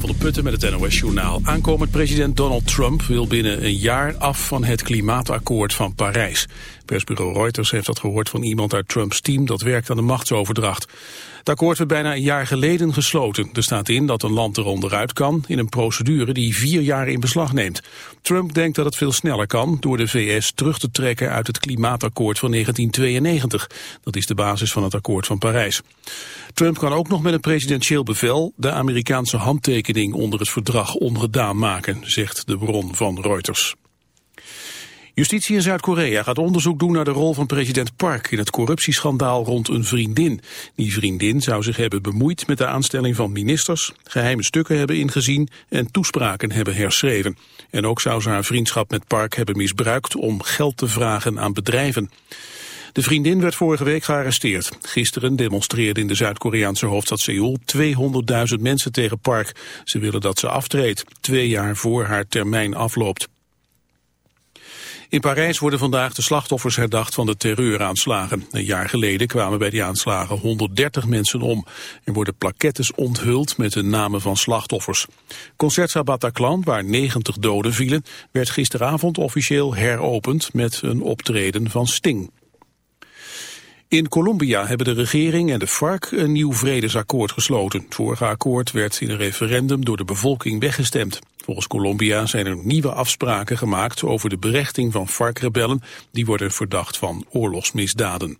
Van der Putten met het NOS-journaal. Aankomend president Donald Trump wil binnen een jaar af van het klimaatakkoord van Parijs. Persbureau Reuters heeft dat gehoord van iemand uit Trumps team dat werkt aan de machtsoverdracht. Het akkoord werd bijna een jaar geleden gesloten. Er staat in dat een land er onderuit kan in een procedure die vier jaar in beslag neemt. Trump denkt dat het veel sneller kan door de VS terug te trekken uit het klimaatakkoord van 1992. Dat is de basis van het akkoord van Parijs. Trump kan ook nog met een presidentieel bevel de Amerikaanse handtekening onder het verdrag ongedaan maken, zegt de bron van Reuters. Justitie in Zuid-Korea gaat onderzoek doen naar de rol van president Park in het corruptieschandaal rond een vriendin. Die vriendin zou zich hebben bemoeid met de aanstelling van ministers, geheime stukken hebben ingezien en toespraken hebben herschreven. En ook zou ze haar vriendschap met Park hebben misbruikt om geld te vragen aan bedrijven. De vriendin werd vorige week gearresteerd. Gisteren demonstreerden in de Zuid-Koreaanse hoofdstad Seoul 200.000 mensen tegen Park. Ze willen dat ze aftreedt, twee jaar voor haar termijn afloopt. In Parijs worden vandaag de slachtoffers herdacht van de terreuraanslagen. Een jaar geleden kwamen bij die aanslagen 130 mensen om. Er worden plaquettes onthuld met de namen van slachtoffers. Concertzaal Bataclan, waar 90 doden vielen, werd gisteravond officieel heropend met een optreden van Sting. In Colombia hebben de regering en de FARC een nieuw vredesakkoord gesloten. Het vorige akkoord werd in een referendum door de bevolking weggestemd. Volgens Colombia zijn er nieuwe afspraken gemaakt over de berechting van FARC-rebellen. Die worden verdacht van oorlogsmisdaden.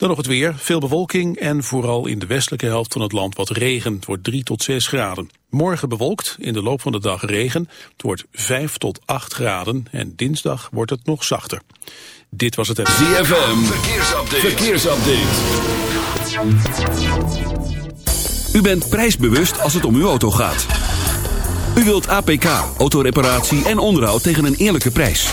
Dan nog het weer, veel bewolking en vooral in de westelijke helft van het land wat regen. Het wordt 3 tot 6 graden. Morgen bewolkt, in de loop van de dag regen. Het wordt 5 tot 8 graden en dinsdag wordt het nog zachter. Dit was het... ZFM, verkeersupdate. verkeersupdate. U bent prijsbewust als het om uw auto gaat. U wilt APK, autoreparatie en onderhoud tegen een eerlijke prijs.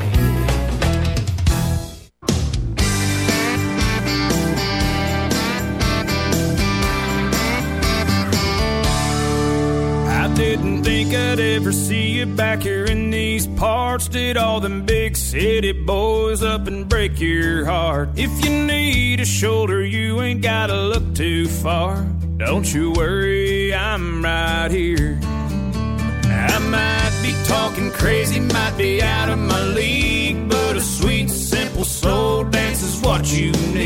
Think I'd ever see you back here in these parts. Did all them big city boys up and break your heart? If you need a shoulder, you ain't gotta look too far. Don't you worry, I'm right here. I might be talking crazy, might be out of my league, but a sweet, simple, soul dance is what you need.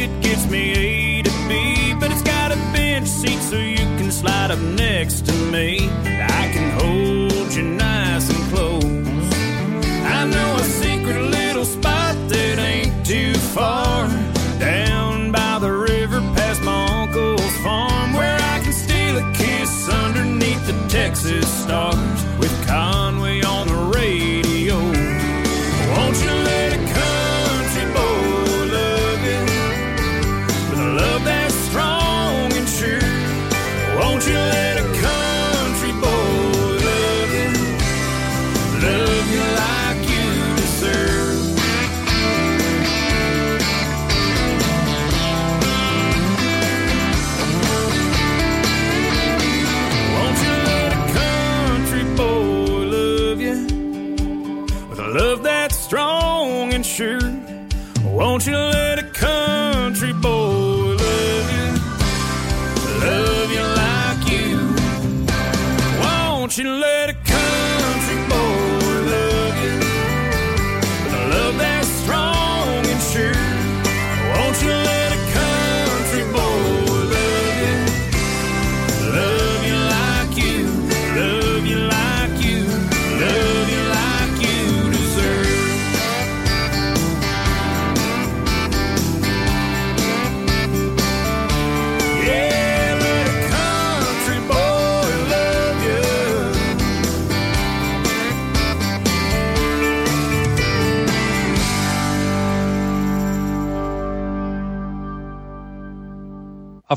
Bucket, gets me A to B. But it's got a bench seat so you can slide up next to me. I can hold you nice and close. I know a secret little spot that ain't too far. Down by the river past my uncle's farm, where I can steal a kiss underneath the Texas stars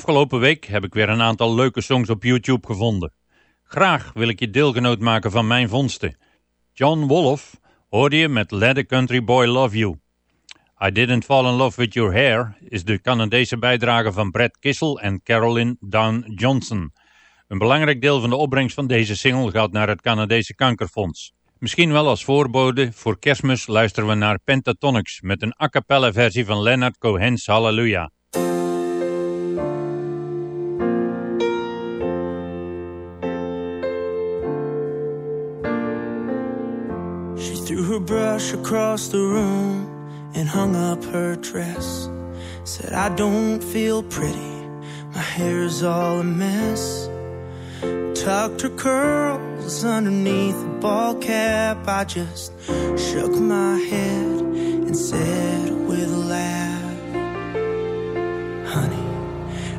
Afgelopen week heb ik weer een aantal leuke songs op YouTube gevonden. Graag wil ik je deelgenoot maken van mijn vondsten. John Wolfe hoorde je met Let a Country Boy Love You. I Didn't Fall in Love With Your Hair is de Canadese bijdrage van Brad Kissel en Carolyn Down Johnson. Een belangrijk deel van de opbrengst van deze single gaat naar het Canadese Kankerfonds. Misschien wel als voorbode voor kerstmis luisteren we naar Pentatonics met een a cappella versie van Leonard Cohen's Hallelujah. Her brush across the room and hung up her dress. Said, I don't feel pretty, my hair's all a mess. Tucked her curls underneath a ball cap. I just shook my head and said with a laugh, Honey,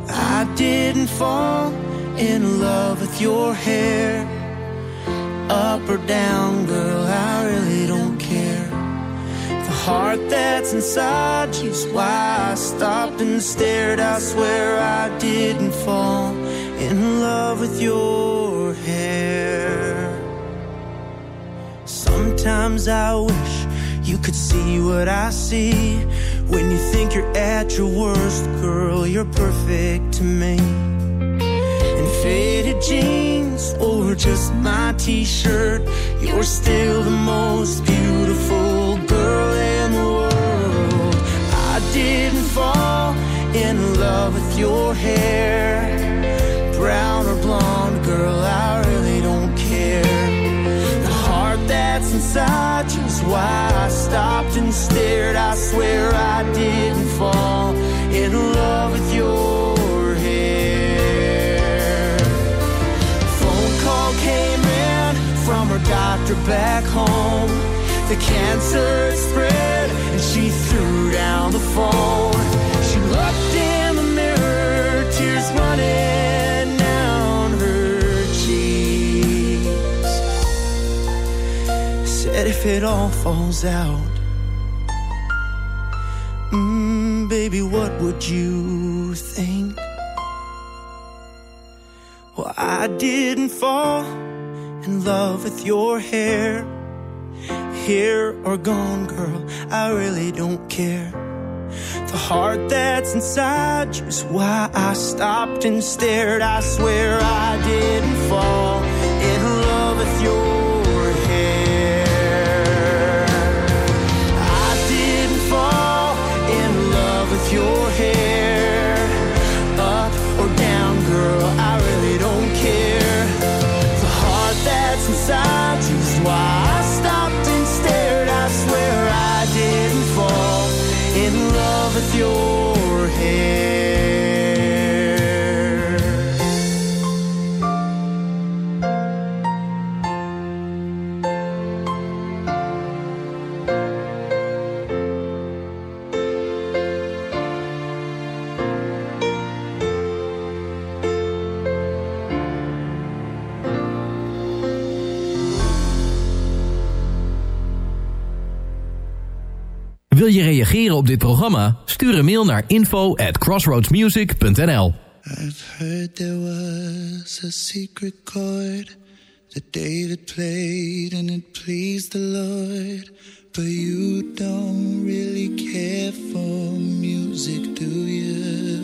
I didn't fall in love with your hair. Up or down, girl, I really don't care. The heart that's inside you's why I stopped and stared. I swear I didn't fall in love with your hair. Sometimes I wish you could see what I see. When you think you're at your worst, girl, you're perfect to me faded jeans or just my t-shirt. You're still the most beautiful girl in the world. I didn't fall in love with your hair. Brown or blonde girl i really don't care. The heart that's inside you's why i stopped and stared. I swear i didn't fall in love with your her back home. The cancer spread and she threw down the phone. She looked in the mirror, tears running down her cheeks. Said if it all falls out, mm, baby, what would you think? Well, I didn't fall in love with your hair. Here or gone, girl, I really don't care. The heart that's inside you is why I stopped and stared. I swear I didn't fall in love with your in love with your hair. Op dit programma? Stuur een mail naar info at crossroadsmusic.nl I've heard there was a secret chord that David played and it pleased the Lord. But you don't really care for music, do you?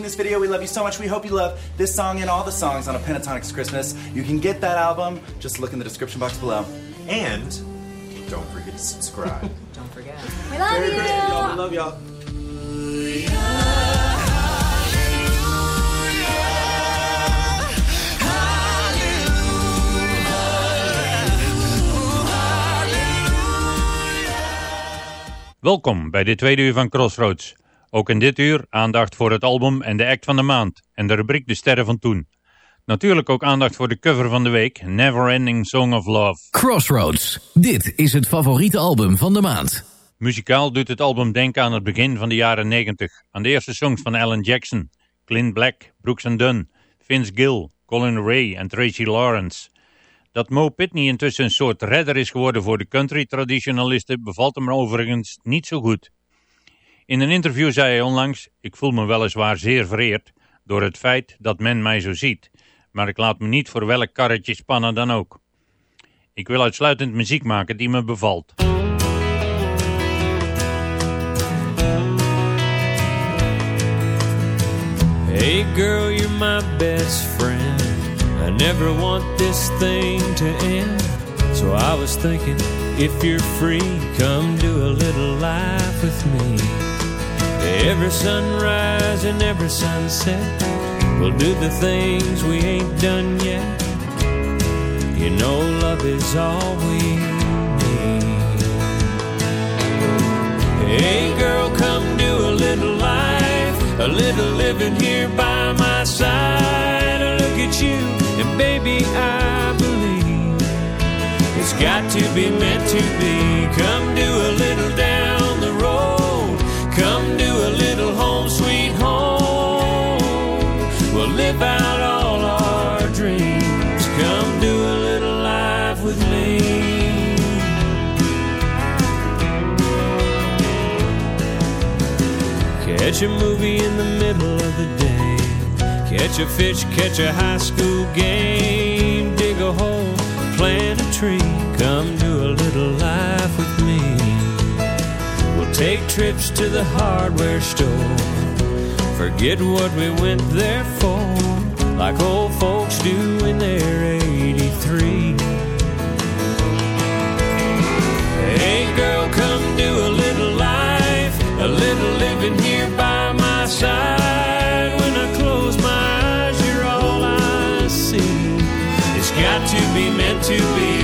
Watching this video. We love you so much. We hope you love this song and all the songs on a Pentatonix Christmas. You can get that album. Just look in the description box below. And don't forget to subscribe. Don't forget. We love Merry you. Christmas, y'all. We love y'all. Welkom bij de tweede uur van Crossroads. Ook in dit uur aandacht voor het album en de act van de maand en de rubriek De Sterren van Toen. Natuurlijk ook aandacht voor de cover van de week, Never Ending Song of Love. Crossroads. Dit is het favoriete album van de maand. Muzikaal doet het album denken aan het begin van de jaren 90, aan de eerste songs van Alan Jackson, Clint Black, Brooks Dunn, Vince Gill, Colin Ray en Tracy Lawrence. Dat Mo Pitney intussen een soort redder is geworden voor de country traditionalisten bevalt hem overigens niet zo goed. In een interview zei hij onlangs, ik voel me weliswaar zeer vereerd door het feit dat men mij zo ziet, maar ik laat me niet voor welk karretje spannen dan ook. Ik wil uitsluitend muziek maken die me bevalt. Hey girl, you're my best friend. I never want this thing to end. So I was thinking, if you're free, come do a little life with me. Every sunrise and every sunset, we'll do the things we ain't done yet. You know, love is all we need. Hey girl, come do a little life, a little living here by my side. Look at you, and baby, I believe it's got to be meant to be. Come do a little down Catch a movie in the middle of the day. Catch a fish, catch a high school game. Dig a hole, plant a tree. Come do a little life with me. We'll take trips to the hardware store. Forget what we went there for. Like old folks do in their 83. Hey girl, come do a here by my side. When I close my eyes, you're all I see. It's got to be meant to be.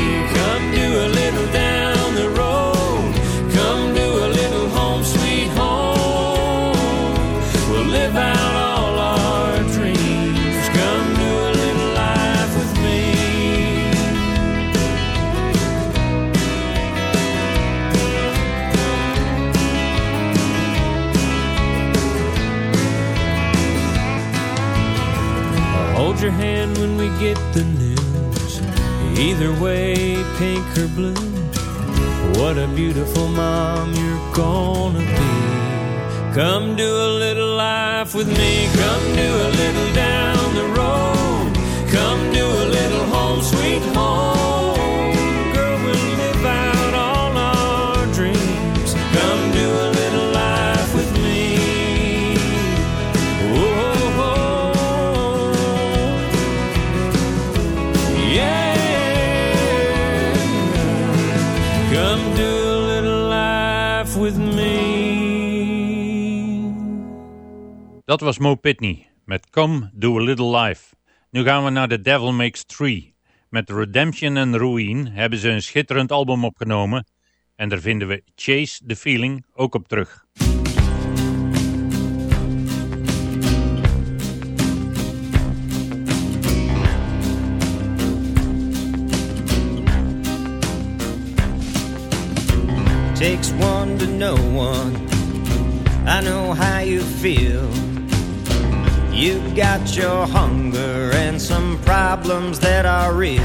Get the news. Either way, pink or blue. What a beautiful mom you're gonna be. Come do a little life with me. Come do a little down the road. Dat was Mo Pitney met Come Do A Little Life. Nu gaan we naar The Devil Makes Three. Met Redemption and Ruin hebben ze een schitterend album opgenomen en daar vinden we Chase the Feeling ook op terug. Takes one to know one. I know how you feel. You've got your hunger and some problems that are real.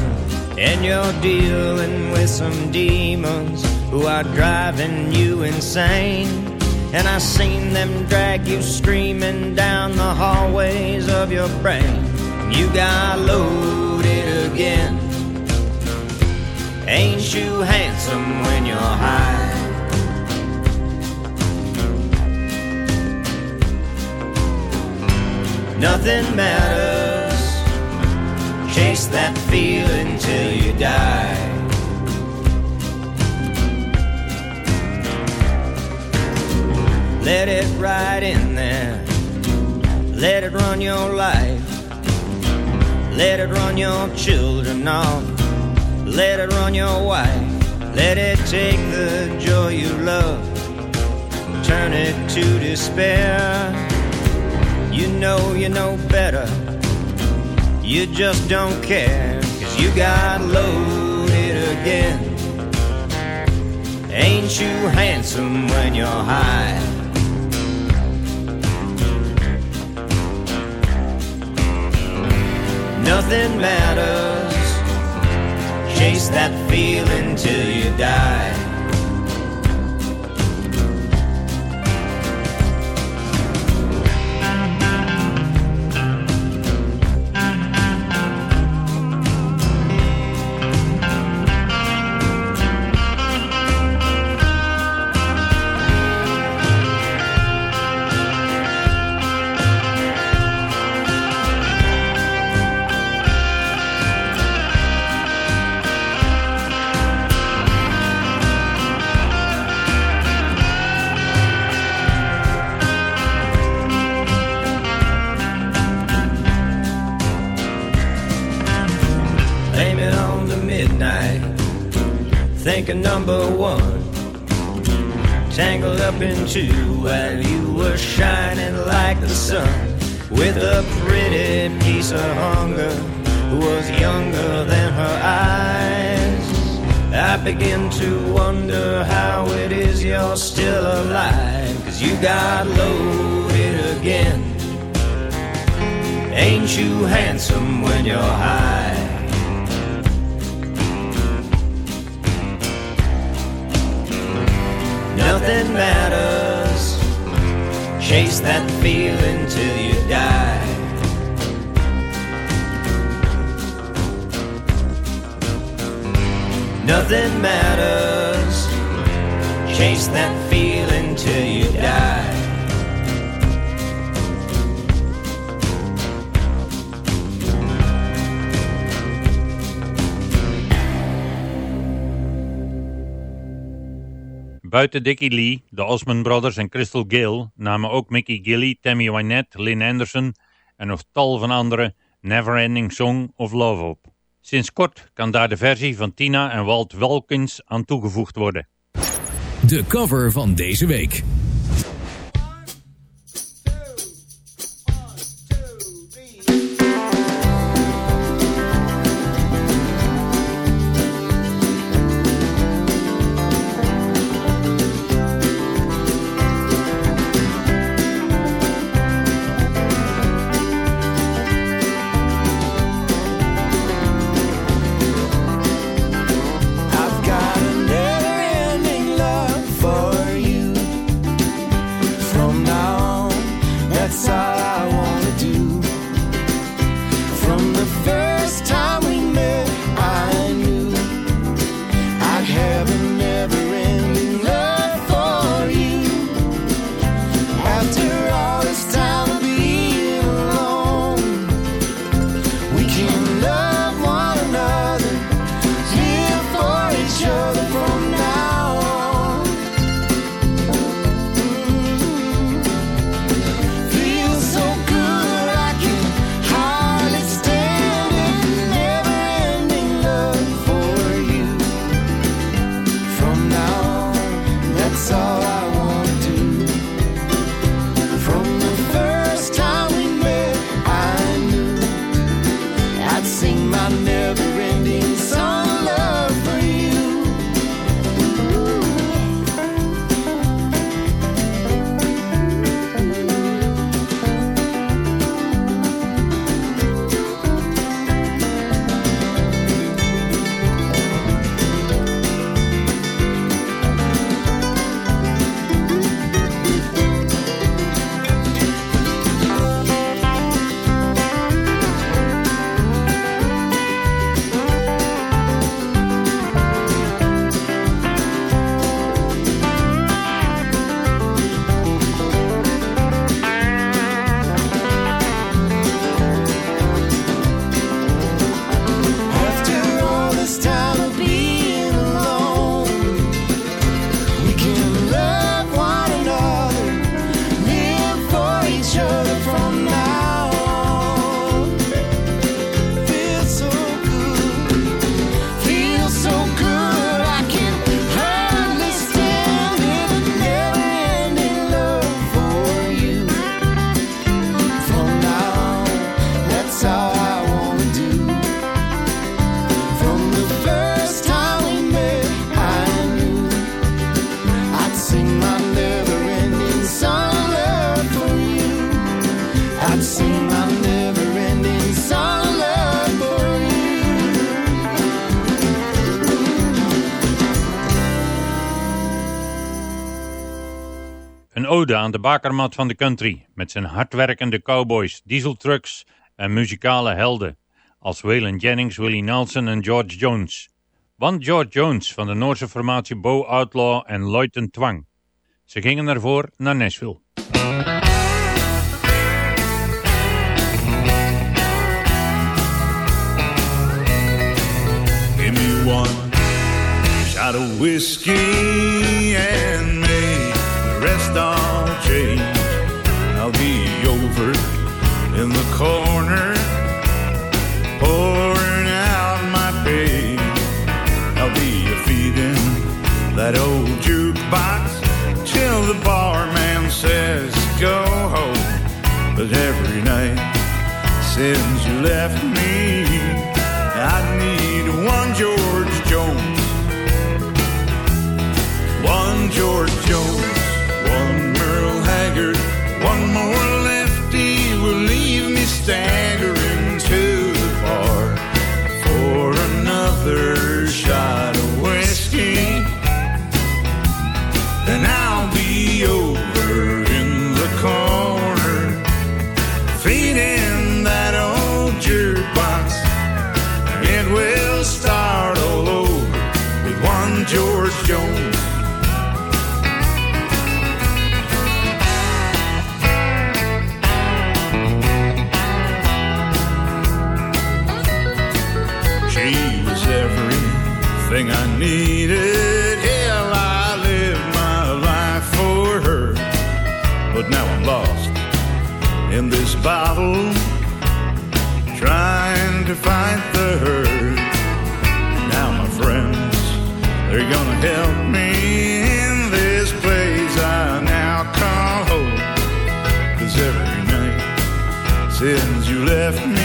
And you're dealing with some demons who are driving you insane. And I've seen them drag you screaming down the hallways of your brain. You got loaded again. Ain't you handsome when you're high? Nothing matters. Chase that feeling till you die. Let it ride in there. Let it run your life. Let it run your children off. Let it run your wife. Let it take the joy you love. Turn it to despair. You know you know better. You just don't care. Cause you got loaded again. Ain't you handsome when you're high? Nothing matters. Chase that feeling till you die. Number one, tangled up in two while you were shining like the sun with a pretty piece of hunger who was younger than her eyes. I begin to wonder how it is you're still alive, cause you got loaded again. Ain't you handsome when you're high? Matters. Chase that feeling till you die. Nothing matters. Chase that feeling till you die. Buiten Dickie Lee, de Osmond Brothers en Crystal Gale namen ook Mickey Gilly, Tammy Wynette, Lynn Anderson en nog tal van anderen Neverending Song of Love op. Sinds kort kan daar de versie van Tina en Walt Wilkins aan toegevoegd worden. De cover van deze week. Aan de bakermat van de country met zijn hardwerkende cowboys, dieseltrucks en muzikale helden als Waylon Jennings, Willie Nelson en George Jones. Want George Jones van de Noorse formatie Bo Outlaw en Lloyd Twang. Ze gingen ervoor naar Nashville. Give me one shot of whiskey and the rest all change. I'll be over in the corner, pouring out my pain. I'll be feeding that old jukebox till the barman says go home. But every night since you left me, I need one George Jones. One George Jones, bottle, trying to find the herd. Now, my friends, they're gonna help me in this place I now call home. Cause every night since you left me,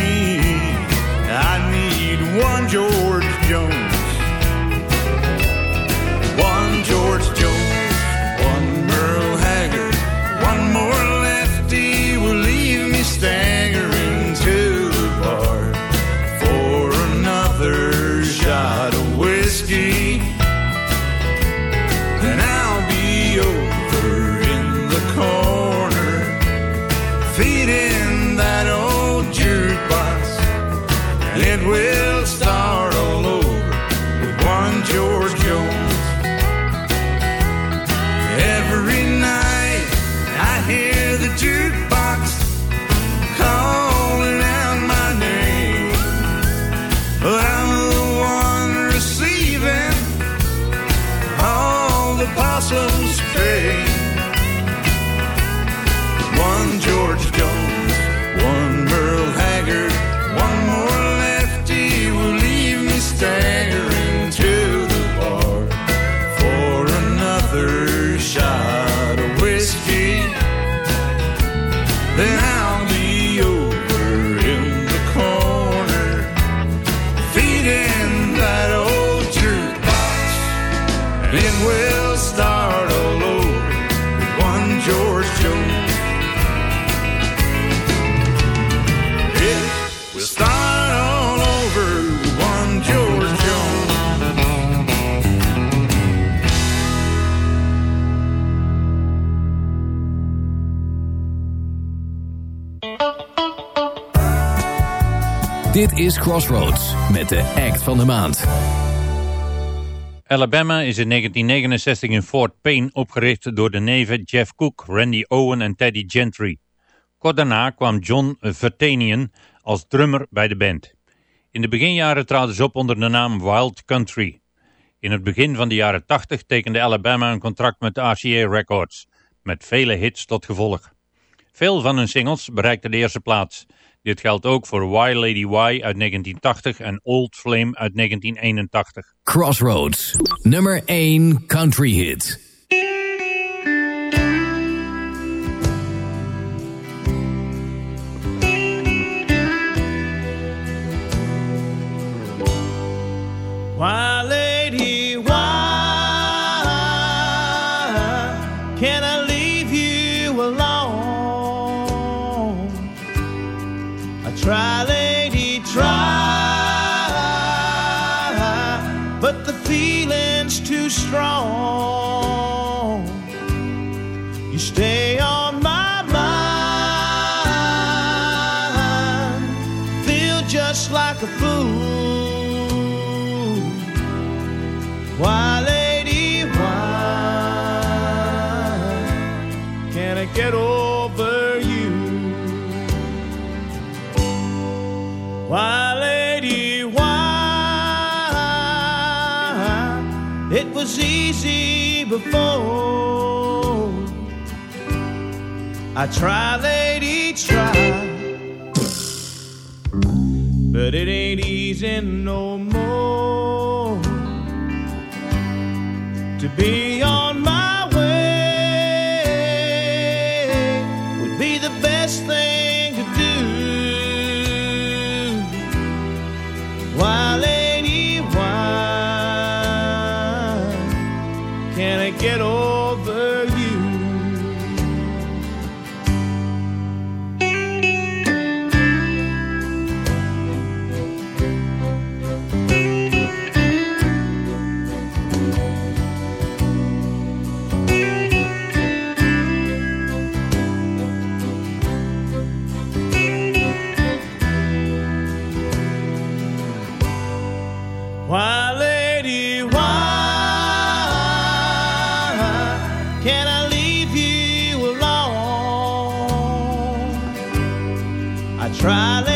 Dit is Crossroads met de act van de maand. Alabama is in 1969 in Fort Payne opgericht door de neven Jeff Cook, Randy Owen en Teddy Gentry. Kort daarna kwam John Vertanian als drummer bij de band. In de beginjaren traden ze op onder de naam Wild Country. In het begin van de jaren 80 tekende Alabama een contract met RCA Records, met vele hits tot gevolg. Veel van hun singles bereikten de eerste plaats. Dit geldt ook voor Why Lady Why uit 1980 en Old Flame uit 1981. Crossroads, nummer 1 country hit. Why, lady, I try, lady, try, but it ain't easy no more to be on try,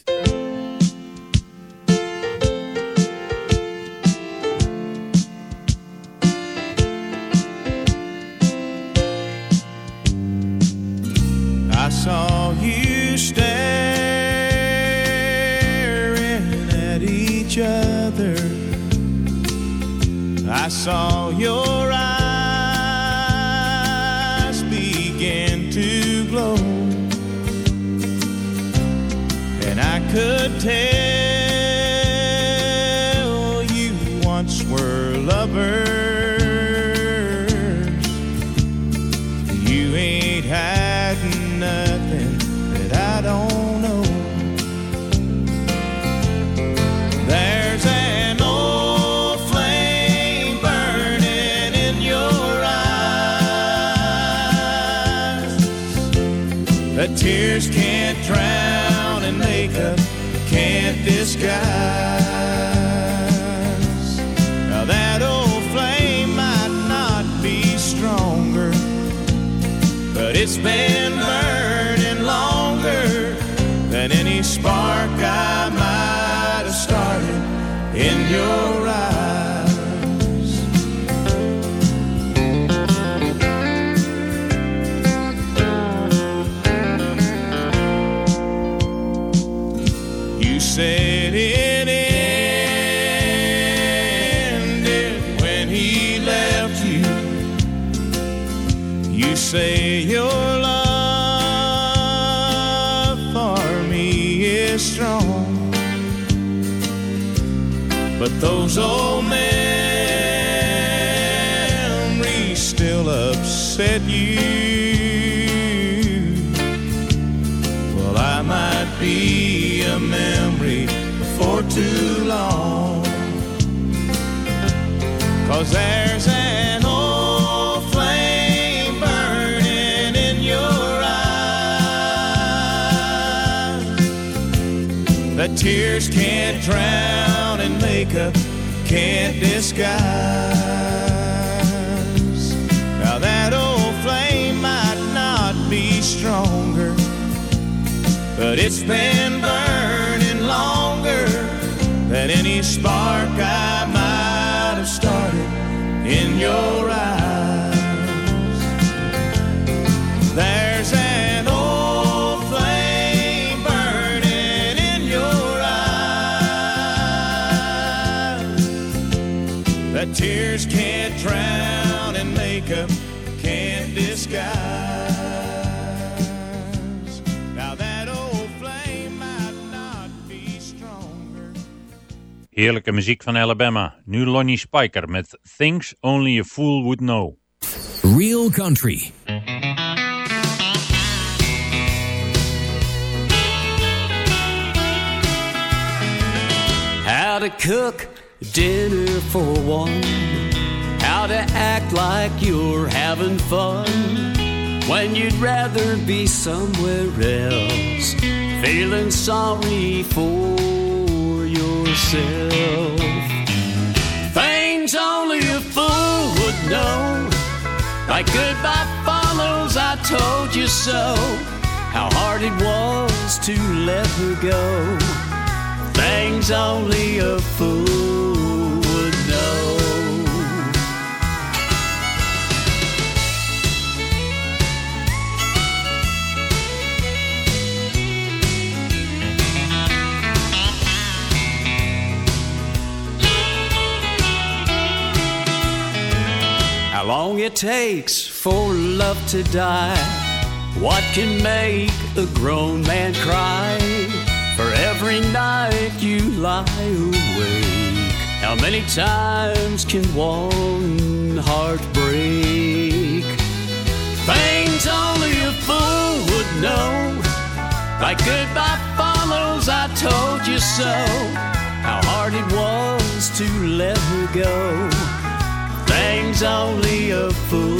Tears can't drown and makeup can't disguise. Now that old flame might not be stronger but it's been those old memories still upset you. Well, I might be a memory for too long. Cause there's an old flame burning in your eyes that tears can't drown and makeup can't disguise. Now that old flame might not be stronger, but it's been burning longer than any spark I might have started in your eyes. Tears can't drown and makeup can't disguise. Now that old flame might not be stronger. Heerlijke muziek van Alabama. Nu Lonnie Spiker met Things Only a Fool Would Know. Real Real Country. How to cook dinner for one. How to act like you're having fun when you'd rather be somewhere else. Feeling sorry for yourself. Things only a fool would know. Like goodbye follows, I told you so. How hard it was to let her go. Things only a fool would know. How long it takes for love to die. What can make a grown man cry? Every night you lie awake, how many times can one heart break? Things only a fool would know. Like goodbye follows, I told you so. How hard it was to let her go. Things only a fool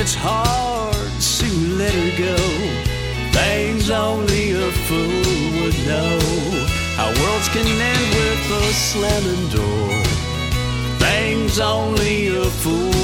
It's hard to let her go. Things only a fool would know. How worlds can end with a slamming door. Things only a fool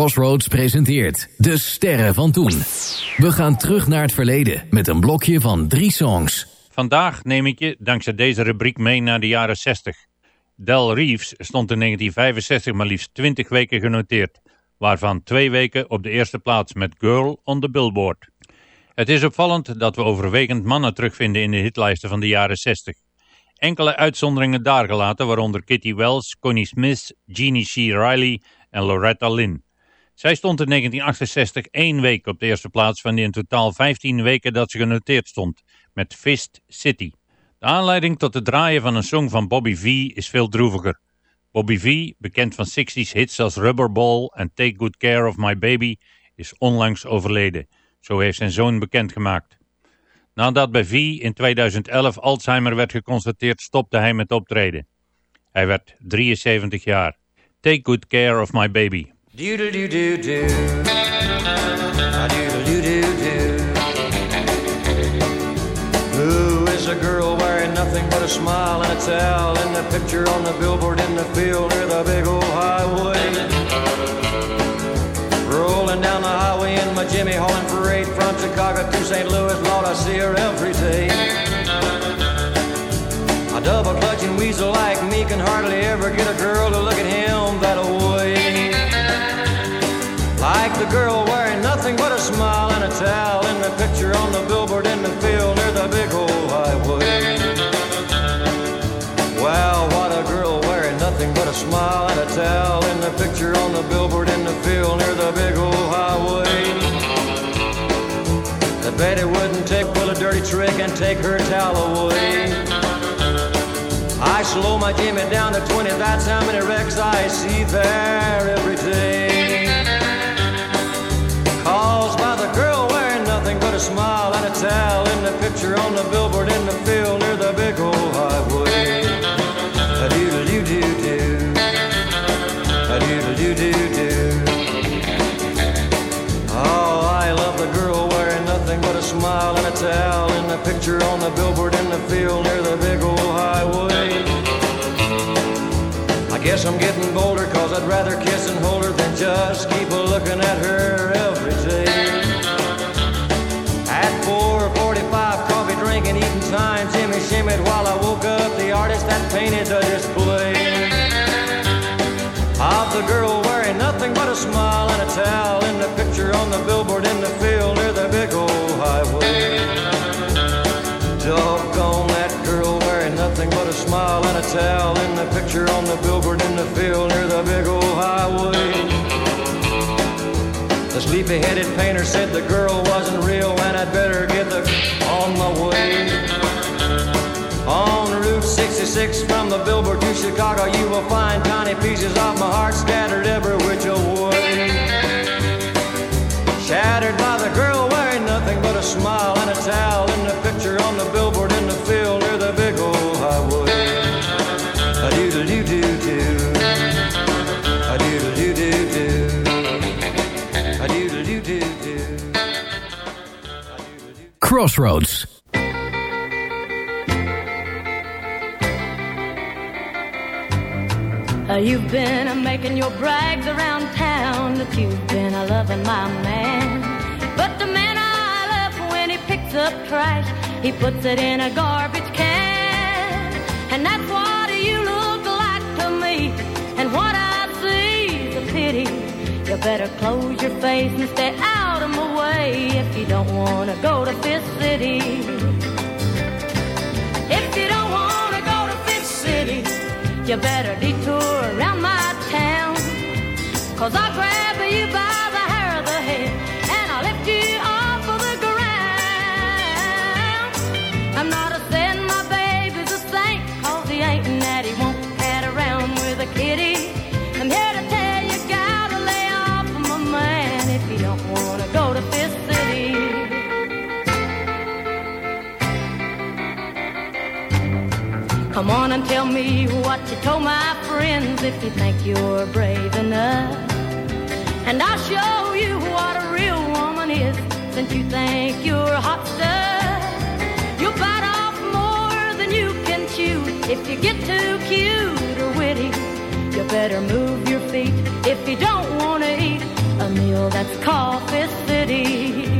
Crossroads presenteert De Sterren van Toen. We gaan terug naar het verleden met een blokje van drie songs. Vandaag neem ik je dankzij deze rubriek mee naar de jaren 60. Del Reeves stond in 1965 maar liefst 20 weken genoteerd, waarvan twee weken op de eerste plaats met Girl on the Billboard. Het is opvallend dat we overwegend mannen terugvinden in de hitlijsten van de jaren 60. Enkele uitzonderingen daargelaten, waaronder Kitty Wells, Connie Smith, Jeannie C. Riley en Loretta Lynn. Zij stond in 1968 één week op de eerste plaats van de in totaal 15 weken dat ze genoteerd stond, met Fist City. De aanleiding tot het draaien van een song van Bobby V is veel droeviger. Bobby V, bekend van 60s hits als Rubberball en Take Good Care of My Baby, is onlangs overleden. Zo heeft zijn zoon bekendgemaakt. Nadat bij V in 2011 Alzheimer werd geconstateerd, stopte hij met optreden. Hij werd 73 jaar. Take Good Care of My Baby. Doodle doo doo doo. Doodle doo doo doo. Who is a girl wearing nothing but a smile and a towel in the picture on the billboard in the field near the big old highway? Rolling down the highway in my Jimmy hauling parade from Chicago to St. Louis, Lord, I see her every day. A double clutching weasel like me can hardly ever get a girl to look girl wearing nothing but a smile and a towel in the picture on the billboard in the field near the big old highway. Wow, what a girl wearing nothing but a smile and a towel in the picture on the billboard in the field near the big old highway. The Betty wouldn't take pull a dirty trick and take her towel away. I slow my Jimmy down to 20, that's how many wrecks I see there every day. Calls by the girl wearing nothing but a smile and a towel in the picture on the billboard in the field near the big old highway. A doodle doo doo doo. A doodle doo doo doo. Oh, I love the girl wearing nothing but a smile and a towel in the picture on the billboard in the field near the big guess I'm getting bolder cause I'd rather kiss and hold her than just keep a looking at her every day. At 4:45, coffee drinking, eating time, Jimmy shimmied while I woke up. The artist that painted the display of the girl wearing nothing but a smile and a towel in the picture on the billboard in the field near the big old highway. Doggone nothing but a smile and a towel in the picture on the billboard in the field near the big old highway. The sleepy-headed painter said the girl wasn't real and I'd better get the on my way. On Route 66 from the billboard to Chicago, you will find tiny pieces of my heart scattered every which way. Shattered by the girl wearing nothing but a smile and a towel in the picture on the billboard in the field near the big old Crossroads. Uh, you've been uh, making your brags around town that you've been uh, loving my man. But the man I love, when he picks up trash, he puts it in a garbage better close your face and stay out of my way if you don't want to go to Fist City. If you don't want to go to Fist City, you better detour around my town. Cause I'll grab you by tell me what you told my friends if you think you're brave enough. And I'll show you what a real woman is since you think you're hot stuff. You'll bite off more than you can chew if you get too cute or witty. You better move your feet if you don't want to eat a meal that's Fist City.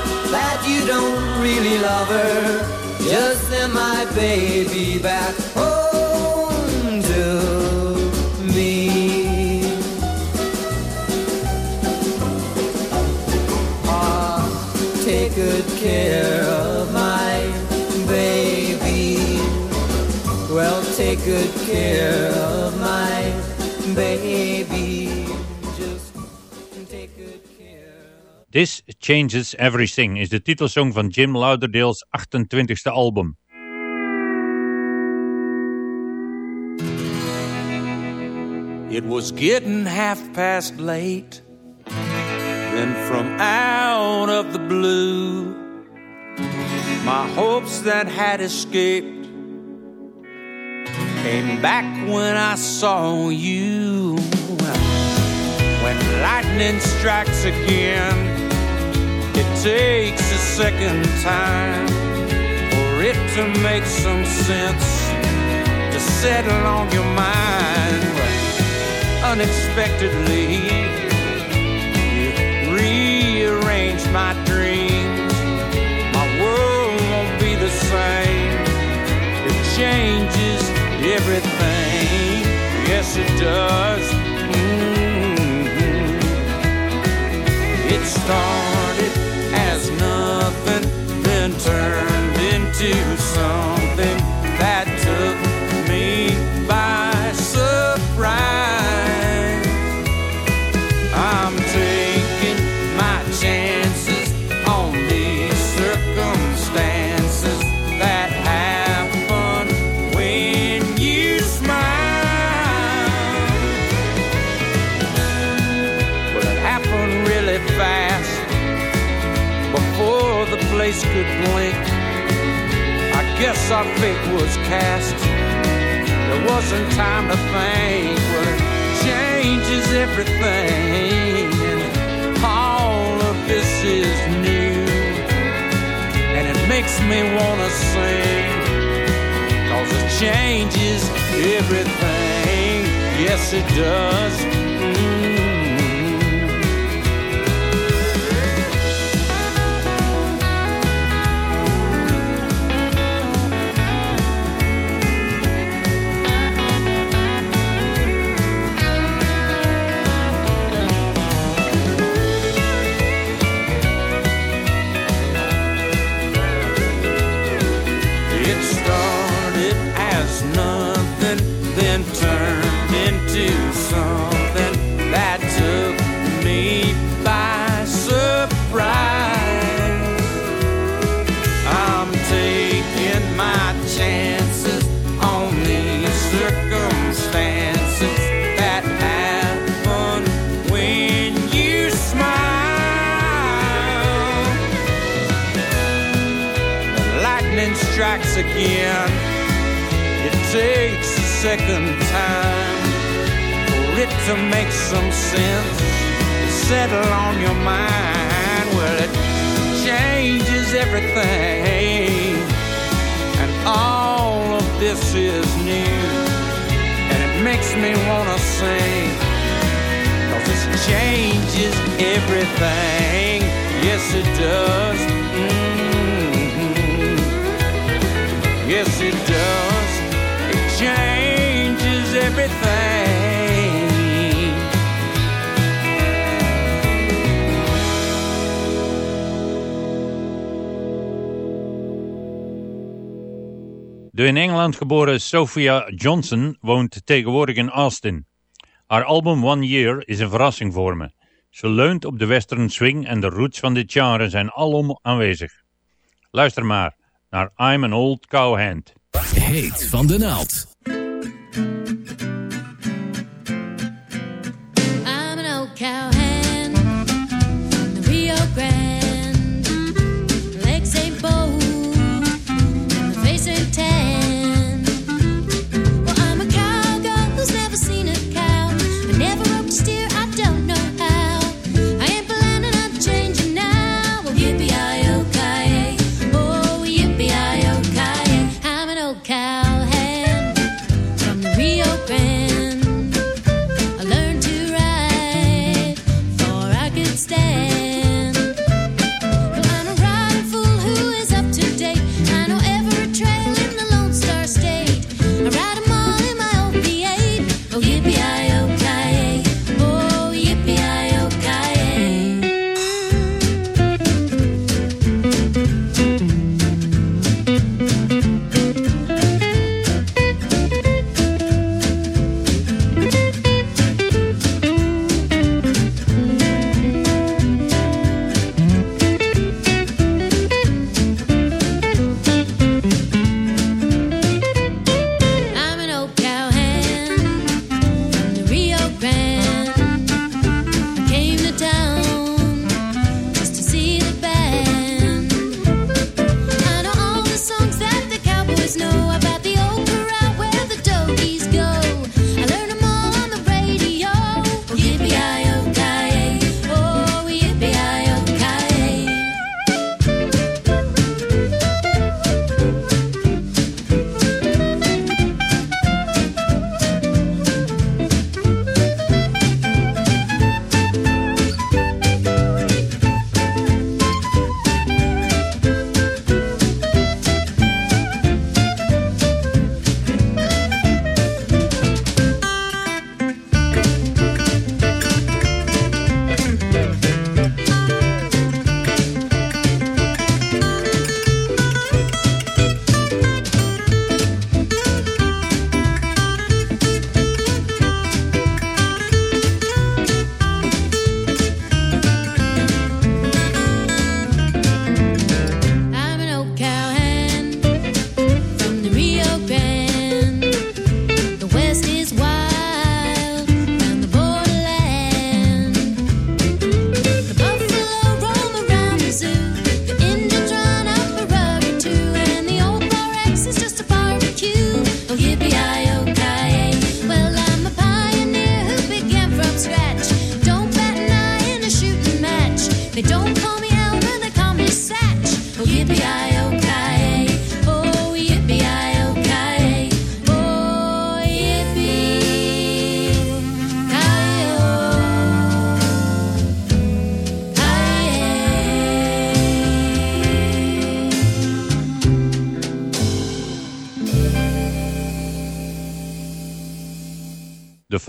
that you don't really love her, just send my baby back home to me. Ah, take good care of my baby. Well, take good care of my baby. Just take good This Changes Everything is de titelsong van Jim Lauderdale's 28e album. It was getting half past late. Then from out of the blue, my hopes that had escaped came back when I saw you. When lightning strikes again, it takes a second time for it to make some sense to settle on your mind. But unexpectedly, you rearrange my dreams. My world won't be the same. It changes everything. Yes, it does. Mhm. It started into something that took me by surprise. I'm taking my chances on these circumstances that happen when you smile. But it happened really fast before the place could blink. Guess our fate was cast. There wasn't time to think. Well, it changes everything. And all of this is new. And it makes me wanna sing. Cause it changes everything. Yes, it does. Turned into something that took me by surprise. I'm taking my chances on these circumstances that happen when you smile. Lightning strikes again. It takes second time for it to make some sense. Settle on your mind. Well, it changes everything. And all of this is new. And it makes me wanna sing. Cause it changes everything. Yes, it does. Mhm. Yes, it does. It changes everything. De in Engeland geboren Sophia Johnson woont tegenwoordig in Austin. Haar album One Year is een verrassing voor me. Ze leunt op de western swing en de roots van dit genre zijn alom aanwezig. Luister maar naar I'm an Old Cowhand. Heet van de naald. De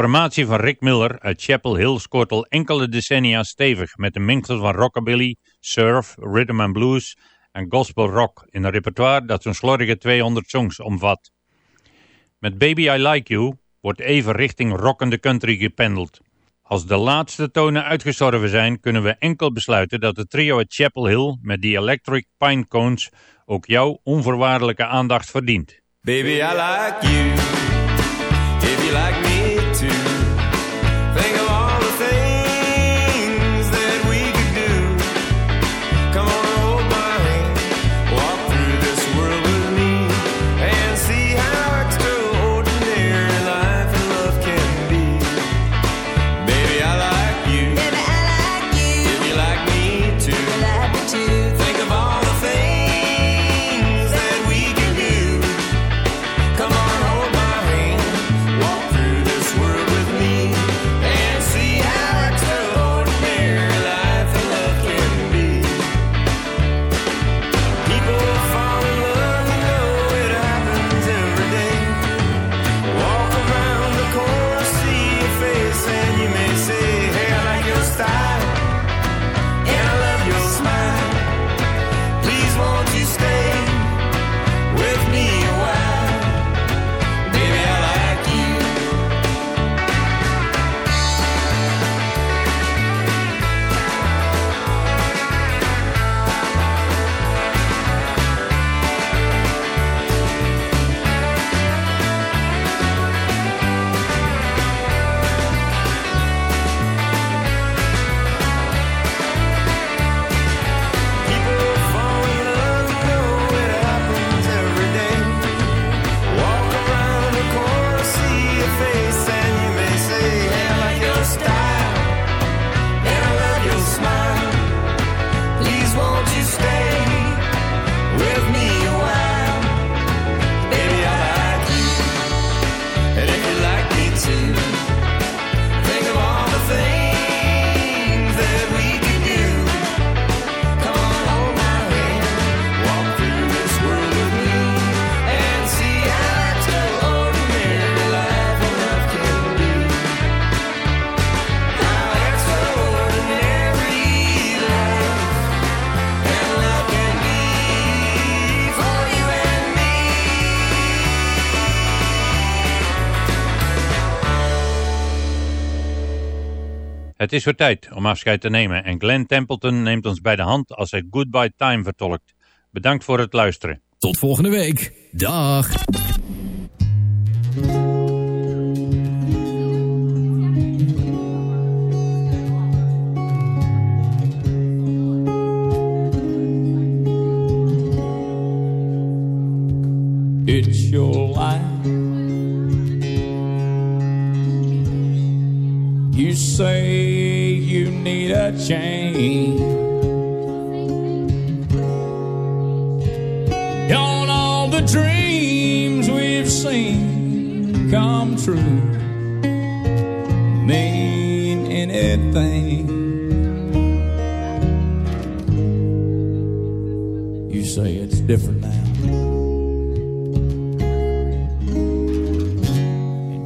formatie van Rick Miller uit Chapel Hill scoort al enkele decennia stevig met een mengsel van rockabilly, surf, rhythm and blues en gospel rock in een repertoire dat zo'n slordige 200 songs omvat. Met Baby I Like You wordt even richting rockende country gependeld. Als de laatste tonen uitgestorven zijn, kunnen we enkel besluiten dat het trio uit Chapel Hill met die Electric Pine Cones ook jouw onvoorwaardelijke aandacht verdient. Baby, I like you. Too. Het is weer tijd om afscheid te nemen en Glenn Templeton neemt ons bij de hand als hij Goodbye Time vertolkt. Bedankt voor het luisteren. Tot volgende week. Dag. It's your You say you need a change. Don't all the dreams we've seen come true? Mean anything? You say it's different now.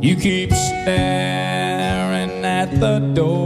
You keep staring at the door.